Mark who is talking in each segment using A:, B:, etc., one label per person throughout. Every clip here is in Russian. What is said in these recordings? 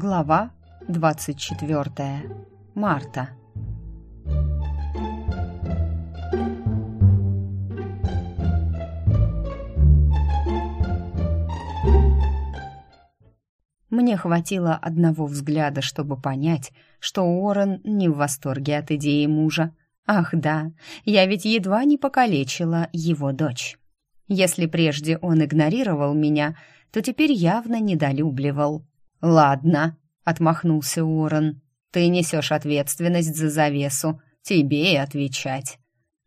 A: Глава 24. Марта. Мне хватило одного взгляда, чтобы понять, что Уоррен не в восторге от идеи мужа. Ах да, я ведь едва не покалечила его дочь. Если прежде он игнорировал меня, то теперь явно недолюбливал. «Ладно», — отмахнулся Уоррен, — «ты несешь ответственность за завесу, тебе и отвечать».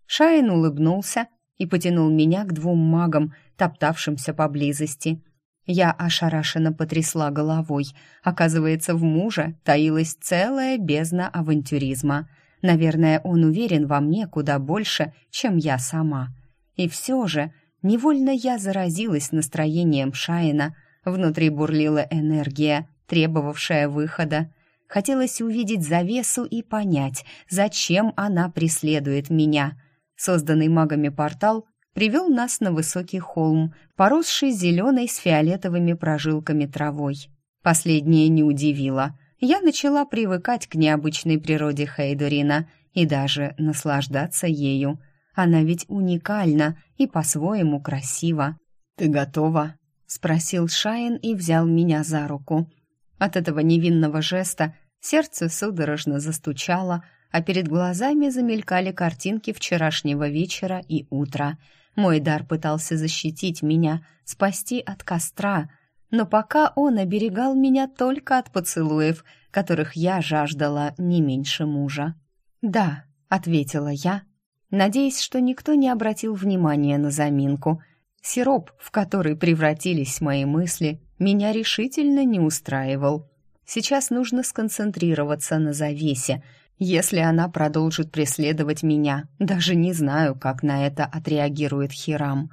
A: Шайн улыбнулся и потянул меня к двум магам, топтавшимся поблизости. Я ошарашенно потрясла головой. Оказывается, в муже таилась целая бездна авантюризма. Наверное, он уверен во мне куда больше, чем я сама. И все же Невольно я заразилась настроением Шайна. Внутри бурлила энергия, требовавшая выхода. Хотелось увидеть завесу и понять, зачем она преследует меня. Созданный магами портал привел нас на высокий холм, поросший зеленой с фиолетовыми прожилками травой. Последнее не удивило. Я начала привыкать к необычной природе Хейдорина и даже наслаждаться ею – она ведь уникальна и по-своему красива. «Ты готова?» — спросил Шайн и взял меня за руку. От этого невинного жеста сердце судорожно застучало, а перед глазами замелькали картинки вчерашнего вечера и утра. Мой дар пытался защитить меня, спасти от костра, но пока он оберегал меня только от поцелуев, которых я жаждала не меньше мужа. «Да», — ответила я, надеясь, что никто не обратил внимания на заминку. Сироп, в который превратились мои мысли, меня решительно не устраивал. Сейчас нужно сконцентрироваться на завесе. Если она продолжит преследовать меня, даже не знаю, как на это отреагирует Хирам.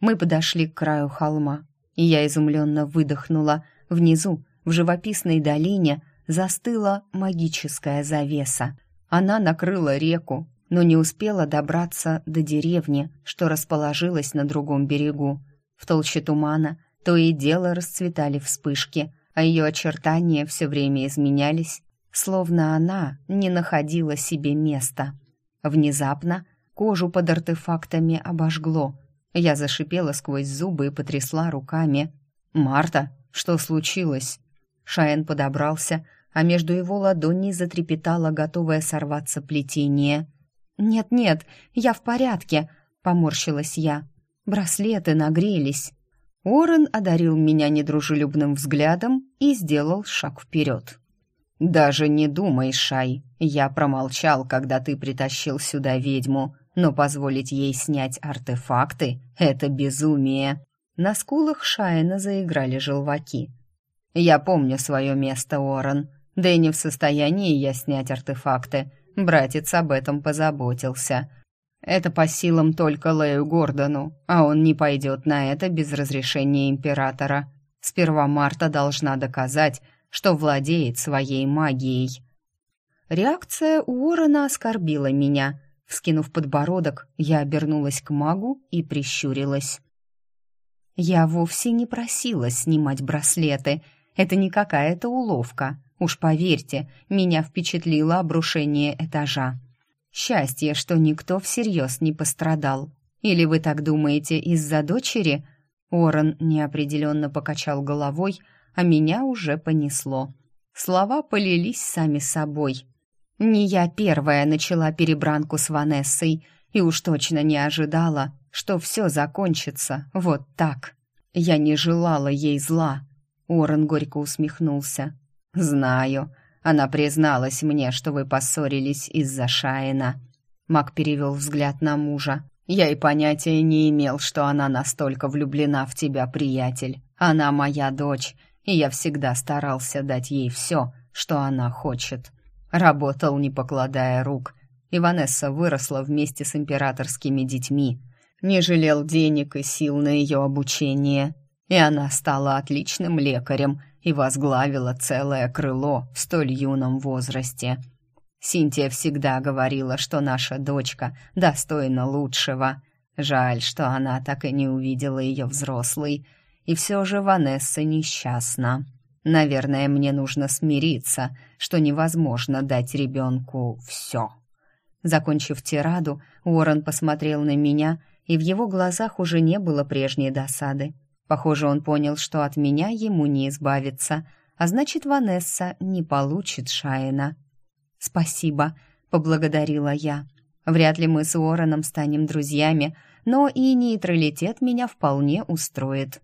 A: Мы подошли к краю холма, и я изумленно выдохнула. Внизу, в живописной долине, застыла магическая завеса. Она накрыла реку, но не успела добраться до деревни, что расположилась на другом берегу. В толще тумана то и дело расцветали вспышки, а ее очертания все время изменялись, словно она не находила себе места. Внезапно кожу под артефактами обожгло. Я зашипела сквозь зубы и потрясла руками. «Марта, что случилось?» Шаен подобрался, а между его ладоней затрепетало готовое сорваться плетение — «Нет-нет, я в порядке», — поморщилась я. «Браслеты нагрелись». Орен одарил меня недружелюбным взглядом и сделал шаг вперед. «Даже не думай, Шай, я промолчал, когда ты притащил сюда ведьму, но позволить ей снять артефакты — это безумие». На скулах Шайна заиграли желваки. «Я помню свое место, Орен, да и не в состоянии я снять артефакты, Братец об этом позаботился. Это по силам только Лею Гордону, а он не пойдет на это без разрешения императора. Сперва Марта должна доказать, что владеет своей магией. Реакция Уоррена оскорбила меня. Вскинув подбородок, я обернулась к магу и прищурилась. Я вовсе не просила снимать браслеты. Это не какая-то уловка. Уж поверьте, меня впечатлило обрушение этажа. Счастье, что никто всерьез не пострадал. Или вы так думаете из-за дочери? Орен неопределенно покачал головой, а меня уже понесло. Слова полились сами собой. Не я первая начала перебранку с Ванессой и уж точно не ожидала, что все закончится вот так. Я не желала ей зла. Орен горько усмехнулся. «Знаю. Она призналась мне, что вы поссорились из-за Шаина». Мак перевел взгляд на мужа. «Я и понятия не имел, что она настолько влюблена в тебя, приятель. Она моя дочь, и я всегда старался дать ей все, что она хочет. Работал, не покладая рук. Иванесса выросла вместе с императорскими детьми. Не жалел денег и сил на ее обучение. И она стала отличным лекарем и возглавила целое крыло в столь юном возрасте. Синтия всегда говорила, что наша дочка достойна лучшего. Жаль, что она так и не увидела ее взрослой. И все же Ванесса несчастна. Наверное, мне нужно смириться, что невозможно дать ребенку все. Закончив тираду, Уоррен посмотрел на меня, и в его глазах уже не было прежней досады. Похоже, он понял, что от меня ему не избавиться, а значит, Ванесса не получит Шайна. «Спасибо», — поблагодарила я. «Вряд ли мы с Уорреном станем друзьями, но и нейтралитет меня вполне устроит».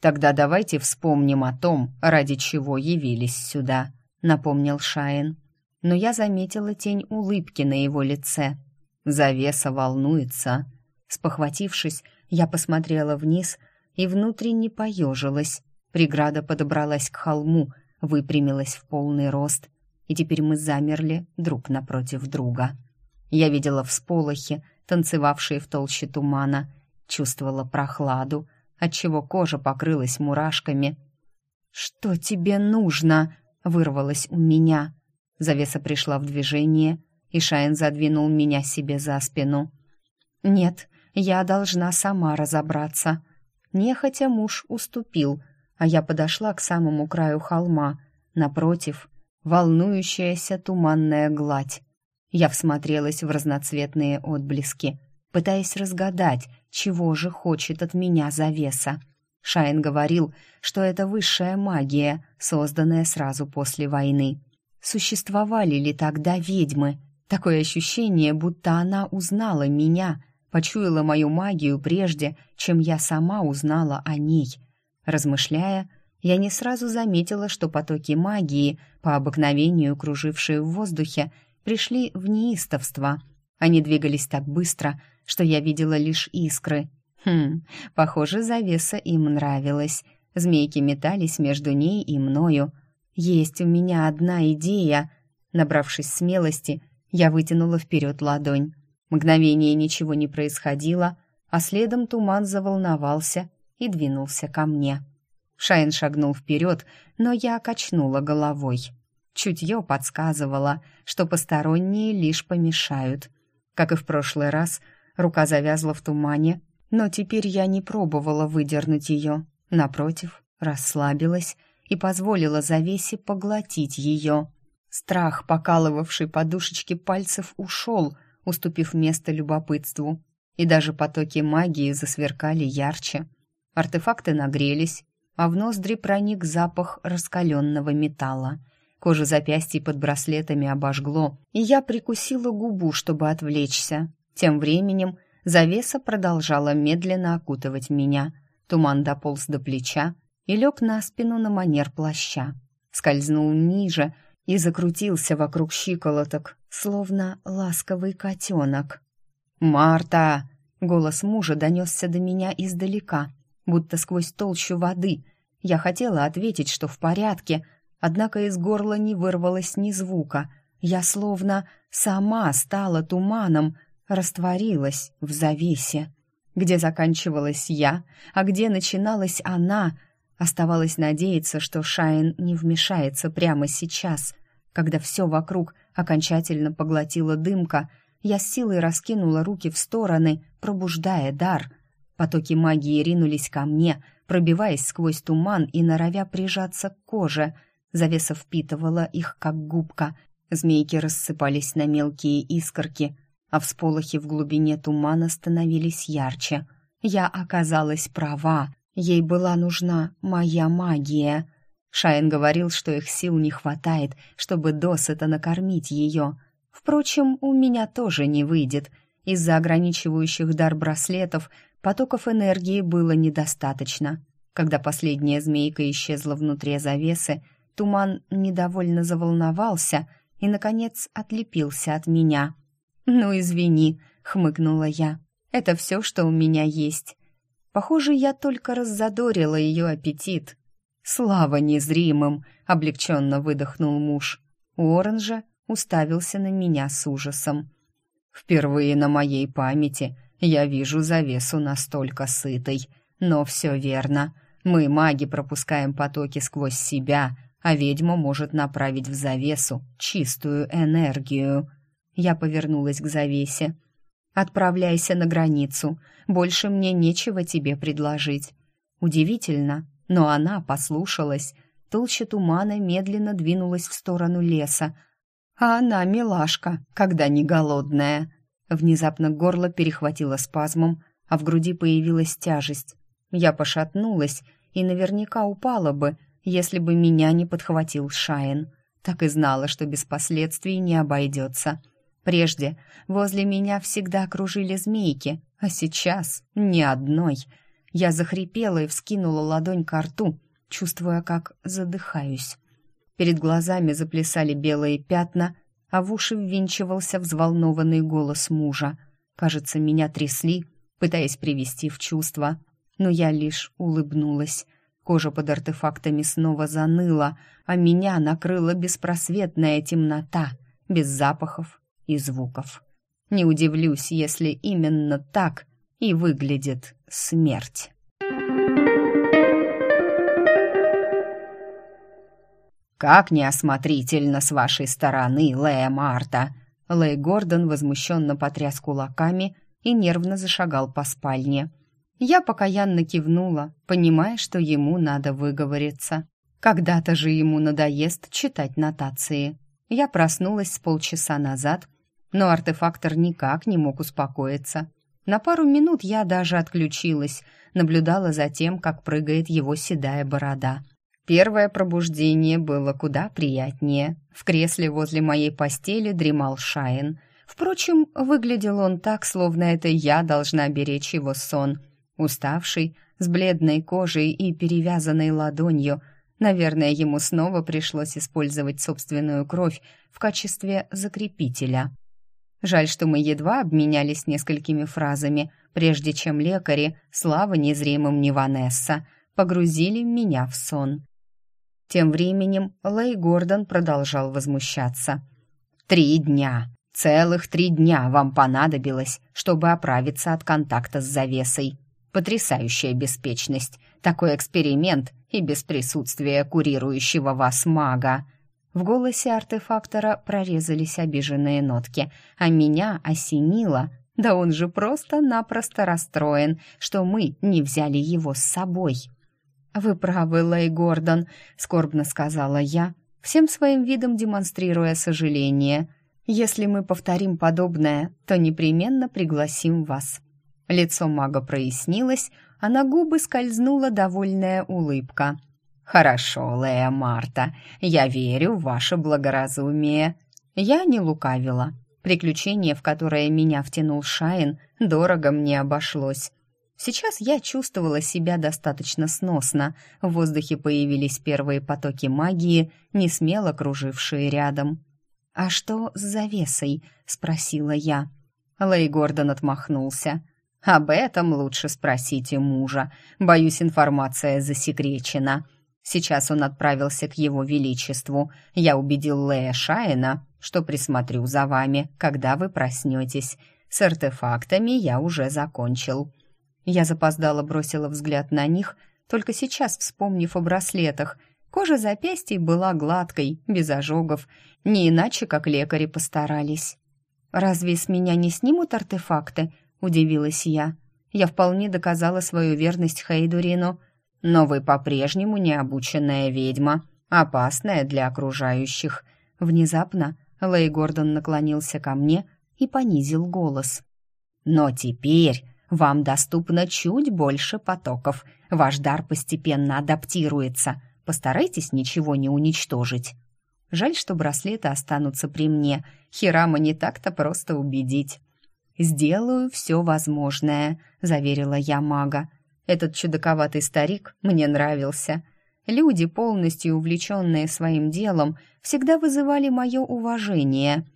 A: «Тогда давайте вспомним о том, ради чего явились сюда», — напомнил Шайн. Но я заметила тень улыбки на его лице. Завеса волнуется. Спохватившись, я посмотрела вниз и внутренне поежилась. Преграда подобралась к холму, выпрямилась в полный рост, и теперь мы замерли друг напротив друга. Я видела всполохи, танцевавшие в толще тумана, чувствовала прохладу, отчего кожа покрылась мурашками. «Что тебе нужно?» — вырвалось у меня. Завеса пришла в движение, и Шайн задвинул меня себе за спину. «Нет, я должна сама разобраться». Нехотя муж уступил, а я подошла к самому краю холма. Напротив, волнующаяся туманная гладь. Я всмотрелась в разноцветные отблески, пытаясь разгадать, чего же хочет от меня завеса. Шайн говорил, что это высшая магия, созданная сразу после войны. Существовали ли тогда ведьмы? Такое ощущение, будто она узнала меня, почуяла мою магию прежде, чем я сама узнала о ней. Размышляя, я не сразу заметила, что потоки магии, по обыкновению кружившие в воздухе, пришли в неистовство. Они двигались так быстро, что я видела лишь искры. Хм, похоже, завеса им нравилась. Змейки метались между ней и мною. Есть у меня одна идея. Набравшись смелости, я вытянула вперед ладонь. Мгновение ничего не происходило, а следом туман заволновался и двинулся ко мне. Шайн шагнул вперед, но я качнула головой. Чутье подсказывало, что посторонние лишь помешают. Как и в прошлый раз, Рука завязла в тумане, но теперь я не пробовала выдернуть ее. Напротив, расслабилась и позволила завесе поглотить ее. Страх, покалывавший подушечки пальцев, ушел, уступив место любопытству. И даже потоки магии засверкали ярче. Артефакты нагрелись, а в ноздри проник запах раскаленного металла. Кожа запястья под браслетами обожгло, и я прикусила губу, чтобы отвлечься. Тем временем завеса продолжала медленно окутывать меня. Туман дополз до плеча и лег на спину на манер плаща. Скользнул ниже и закрутился вокруг щиколоток, словно ласковый котенок. «Марта!» — голос мужа донесся до меня издалека, будто сквозь толщу воды. Я хотела ответить, что в порядке, однако из горла не вырвалось ни звука. Я словно сама стала туманом, растворилась в завесе. Где заканчивалась я, а где начиналась она, оставалось надеяться, что Шайн не вмешается прямо сейчас. Когда все вокруг окончательно поглотила дымка, я с силой раскинула руки в стороны, пробуждая дар. Потоки магии ринулись ко мне, пробиваясь сквозь туман и норовя прижаться к коже. Завеса впитывала их, как губка. Змейки рассыпались на мелкие искорки, а всполохи в глубине тумана становились ярче. Я оказалась права, ей была нужна моя магия. Шайн говорил, что их сил не хватает, чтобы досыта накормить ее. Впрочем, у меня тоже не выйдет. Из-за ограничивающих дар браслетов потоков энергии было недостаточно. Когда последняя змейка исчезла внутри завесы, туман недовольно заволновался и, наконец, отлепился от меня. «Ну, извини», — хмыкнула я. «Это все, что у меня есть». Похоже, я только раззадорила ее аппетит. «Слава незримым!» — облегченно выдохнул муж. Же уставился на меня с ужасом. «Впервые на моей памяти я вижу завесу настолько сытой. Но все верно. Мы, маги, пропускаем потоки сквозь себя, а ведьма может направить в завесу чистую энергию». Я повернулась к завесе. «Отправляйся на границу. Больше мне нечего тебе предложить». Удивительно, но она послушалась. толща тумана медленно двинулась в сторону леса. А она милашка, когда не голодная. Внезапно горло перехватило спазмом, а в груди появилась тяжесть. Я пошатнулась и наверняка упала бы, если бы меня не подхватил Шайн. Так и знала, что без последствий не обойдется. Прежде возле меня всегда кружили змейки, а сейчас ни одной. Я захрипела и вскинула ладонь к рту, чувствуя, как задыхаюсь. Перед глазами заплясали белые пятна, а в уши ввинчивался взволнованный голос мужа. Кажется, меня трясли, пытаясь привести в чувство, но я лишь улыбнулась. Кожа под артефактами снова заныла, а меня накрыла беспросветная темнота, без запахов и звуков. Не удивлюсь, если именно так и выглядит смерть. «Как неосмотрительно с вашей стороны, Лея Марта!» Лэй Гордон возмущенно потряс кулаками и нервно зашагал по спальне. Я покаянно кивнула, понимая, что ему надо выговориться. Когда-то же ему надоест читать нотации. Я проснулась с полчаса назад, но артефактор никак не мог успокоиться. На пару минут я даже отключилась, наблюдала за тем, как прыгает его седая борода. Первое пробуждение было куда приятнее. В кресле возле моей постели дремал Шайн. Впрочем, выглядел он так, словно это я должна беречь его сон. Уставший, с бледной кожей и перевязанной ладонью. Наверное, ему снова пришлось использовать собственную кровь в качестве закрепителя. Жаль, что мы едва обменялись несколькими фразами, прежде чем лекари, слава незримым не Ванесса, погрузили меня в сон. Тем временем Лэй Гордон продолжал возмущаться. «Три дня! Целых три дня вам понадобилось, чтобы оправиться от контакта с завесой. Потрясающая беспечность, такой эксперимент и без присутствия курирующего вас мага». В голосе артефактора прорезались обиженные нотки, а меня осенило. Да он же просто-напросто расстроен, что мы не взяли его с собой. «Вы правы, Лэй Гордон», — скорбно сказала я, всем своим видом демонстрируя сожаление. «Если мы повторим подобное, то непременно пригласим вас». Лицо мага прояснилось, а на губы скользнула довольная улыбка. «Хорошо, Лея Марта, я верю в ваше благоразумие». Я не лукавила. Приключение, в которое меня втянул Шайн, дорого мне обошлось. Сейчас я чувствовала себя достаточно сносно. В воздухе появились первые потоки магии, не смело кружившие рядом. «А что с завесой?» — спросила я. Лэй Гордон отмахнулся. «Об этом лучше спросите мужа. Боюсь, информация засекречена. Сейчас он отправился к его величеству. Я убедил Лэя Шайна, что присмотрю за вами, когда вы проснетесь. С артефактами я уже закончил». Я запоздала бросила взгляд на них, только сейчас вспомнив о браслетах. Кожа запястья была гладкой, без ожогов, не иначе, как лекари постарались. «Разве с меня не снимут артефакты?» — удивилась я. Я вполне доказала свою верность Хейдурину, но вы по-прежнему необученная ведьма, опасная для окружающих. Внезапно Лэй Гордон наклонился ко мне и понизил голос. «Но теперь вам доступно чуть больше потоков. Ваш дар постепенно адаптируется. Постарайтесь ничего не уничтожить. Жаль, что браслеты останутся при мне. Хирама не так-то просто убедить. «Сделаю все возможное», — заверила я мага. Этот чудаковатый старик мне нравился. Люди, полностью увлеченные своим делом, всегда вызывали мое уважение.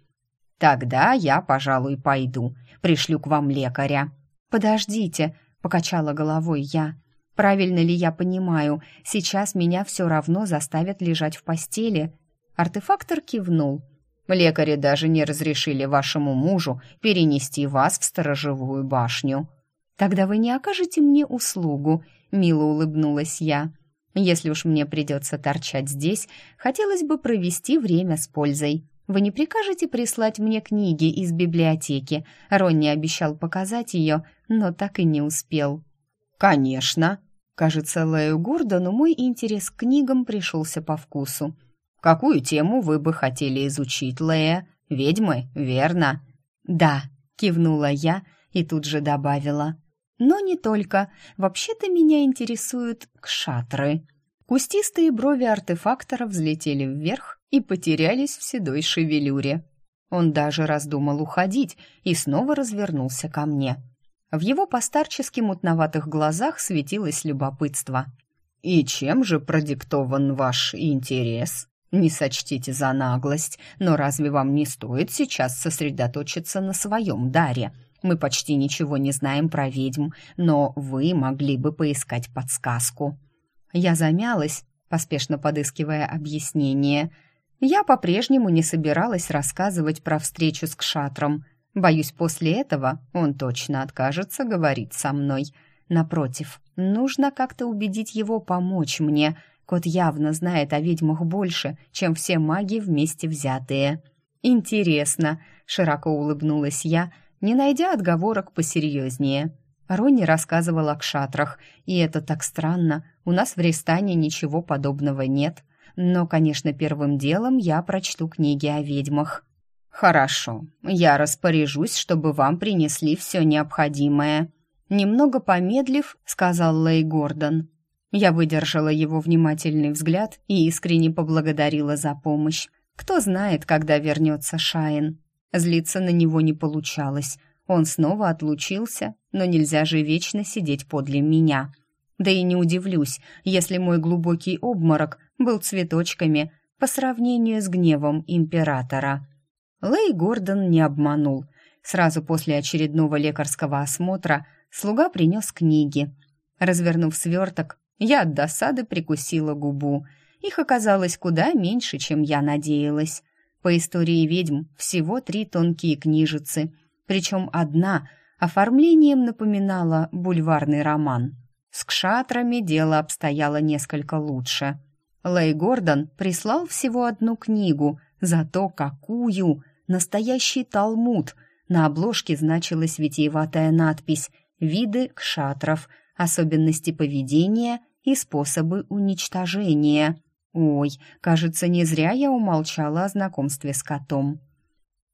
A: «Тогда я, пожалуй, пойду. Пришлю к вам лекаря», «Подождите», — покачала головой я. «Правильно ли я понимаю, сейчас меня все равно заставят лежать в постели?» Артефактор кивнул. «Лекари даже не разрешили вашему мужу перенести вас в сторожевую башню». «Тогда вы не окажете мне услугу», — мило улыбнулась я. «Если уж мне придется торчать здесь, хотелось бы провести время с пользой». Вы не прикажете прислать мне книги из библиотеки? Ронни обещал показать ее, но так и не успел. Конечно. Кажется, Лэю Гордону мой интерес к книгам пришелся по вкусу. «Какую тему вы бы хотели изучить, Лэя? Ведьмы, верно?» «Да», — кивнула я и тут же добавила. «Но не только. Вообще-то меня интересуют кшатры». Кустистые брови артефактора взлетели вверх и потерялись в седой шевелюре. Он даже раздумал уходить и снова развернулся ко мне. В его постарчески мутноватых глазах светилось любопытство. «И чем же продиктован ваш интерес? Не сочтите за наглость, но разве вам не стоит сейчас сосредоточиться на своем даре? Мы почти ничего не знаем про ведьм, но вы могли бы поискать подсказку». Я замялась, поспешно подыскивая объяснение. Я по-прежнему не собиралась рассказывать про встречу с Кшатром. Боюсь, после этого он точно откажется говорить со мной. Напротив, нужно как-то убедить его помочь мне. Кот явно знает о ведьмах больше, чем все маги вместе взятые. «Интересно», — широко улыбнулась я, не найдя отговорок посерьезнее. Ронни рассказывал о кшатрах, и это так странно. У нас в Ристане ничего подобного нет. Но, конечно, первым делом я прочту книги о ведьмах. Хорошо, я распоряжусь, чтобы вам принесли все необходимое. Немного помедлив, сказал Лей Гордон. Я выдержала его внимательный взгляд и искренне поблагодарила за помощь. Кто знает, когда вернется Шайн. Злиться на него не получалось. Он снова отлучился, но нельзя же вечно сидеть подле меня. Да и не удивлюсь, если мой глубокий обморок был цветочками по сравнению с гневом императора. Лэй Гордон не обманул. Сразу после очередного лекарского осмотра слуга принес книги. Развернув сверток, я от досады прикусила губу. Их оказалось куда меньше, чем я надеялась. По истории ведьм всего три тонкие книжицы — причем одна оформлением напоминала бульварный роман. С кшатрами дело обстояло несколько лучше. Лэй Гордон прислал всего одну книгу, зато какую! Настоящий талмуд. На обложке значилась витиеватая надпись «Виды кшатров», особенности поведения и способы уничтожения. Ой, кажется, не зря я умолчала о знакомстве с котом.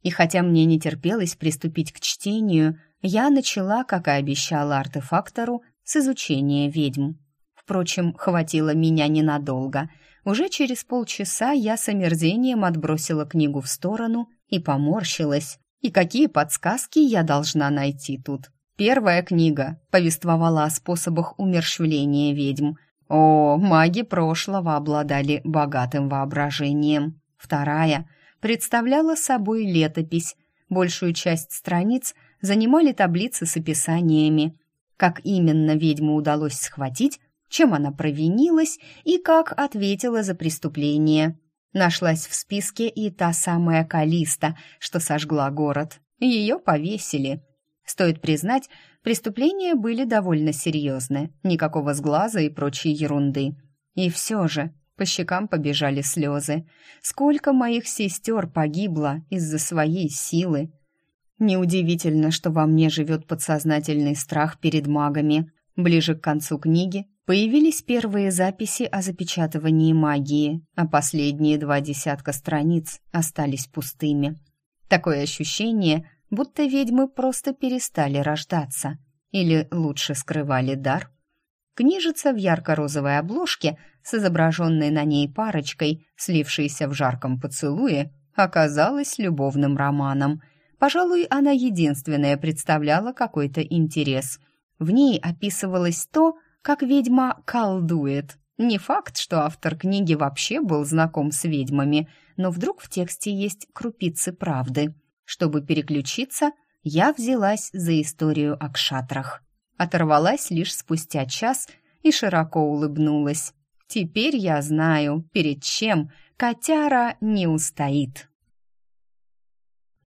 A: И хотя мне не терпелось приступить к чтению, я начала, как и обещала артефактору, с изучения ведьм. Впрочем, хватило меня ненадолго. Уже через полчаса я с омерзением отбросила книгу в сторону и поморщилась. И какие подсказки я должна найти тут? Первая книга повествовала о способах умерщвления ведьм. О, маги прошлого обладали богатым воображением. Вторая — представляла собой летопись. Большую часть страниц занимали таблицы с описаниями, как именно ведьму удалось схватить, чем она провинилась и как ответила за преступление. Нашлась в списке и та самая Калиста, что сожгла город. Ее повесили. Стоит признать, преступления были довольно серьезны, никакого сглаза и прочей ерунды. И все же по щекам побежали слезы. Сколько моих сестер погибло из-за своей силы. Неудивительно, что во мне живет подсознательный страх перед магами. Ближе к концу книги появились первые записи о запечатывании магии, а последние два десятка страниц остались пустыми. Такое ощущение, будто ведьмы просто перестали рождаться или лучше скрывали дар. Книжица в ярко-розовой обложке с изображенной на ней парочкой, слившейся в жарком поцелуе, оказалась любовным романом. Пожалуй, она единственная представляла какой-то интерес. В ней описывалось то, как ведьма колдует. Не факт, что автор книги вообще был знаком с ведьмами, но вдруг в тексте есть крупицы правды. Чтобы переключиться, я взялась за историю о кшатрах оторвалась лишь спустя час и широко улыбнулась. «Теперь я знаю, перед чем котяра не устоит».